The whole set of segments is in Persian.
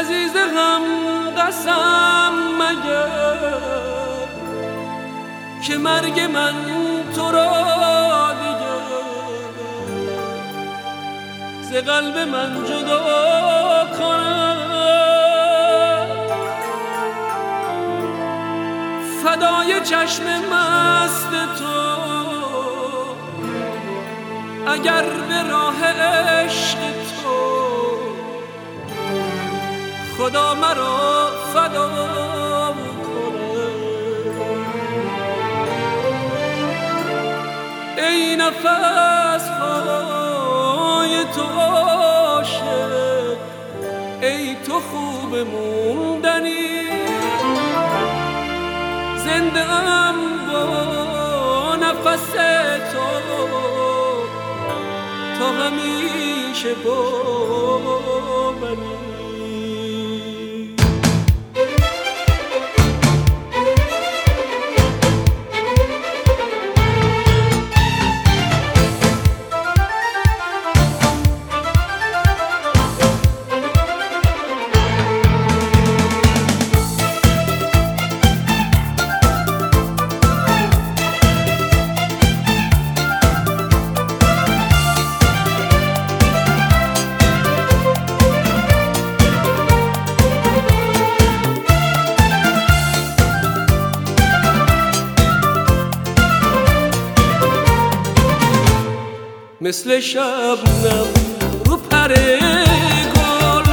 عزیز هم قسم مگر که مرگ من تو را دیگر ز قلب من جدا کنم فدای چشم مست تو اگر به راه خدا مرا فدا کنه ای نفس های تو ای تو خوب موندنی. زنده ام با نفس تو تا همیشه با منی. مثل شبنم رو پر گل.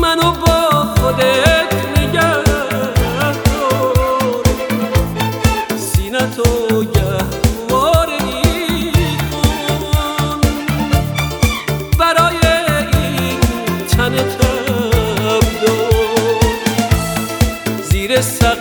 منو با خودت نگه دار سینتو گهواره کن برای این تن تب زیر سر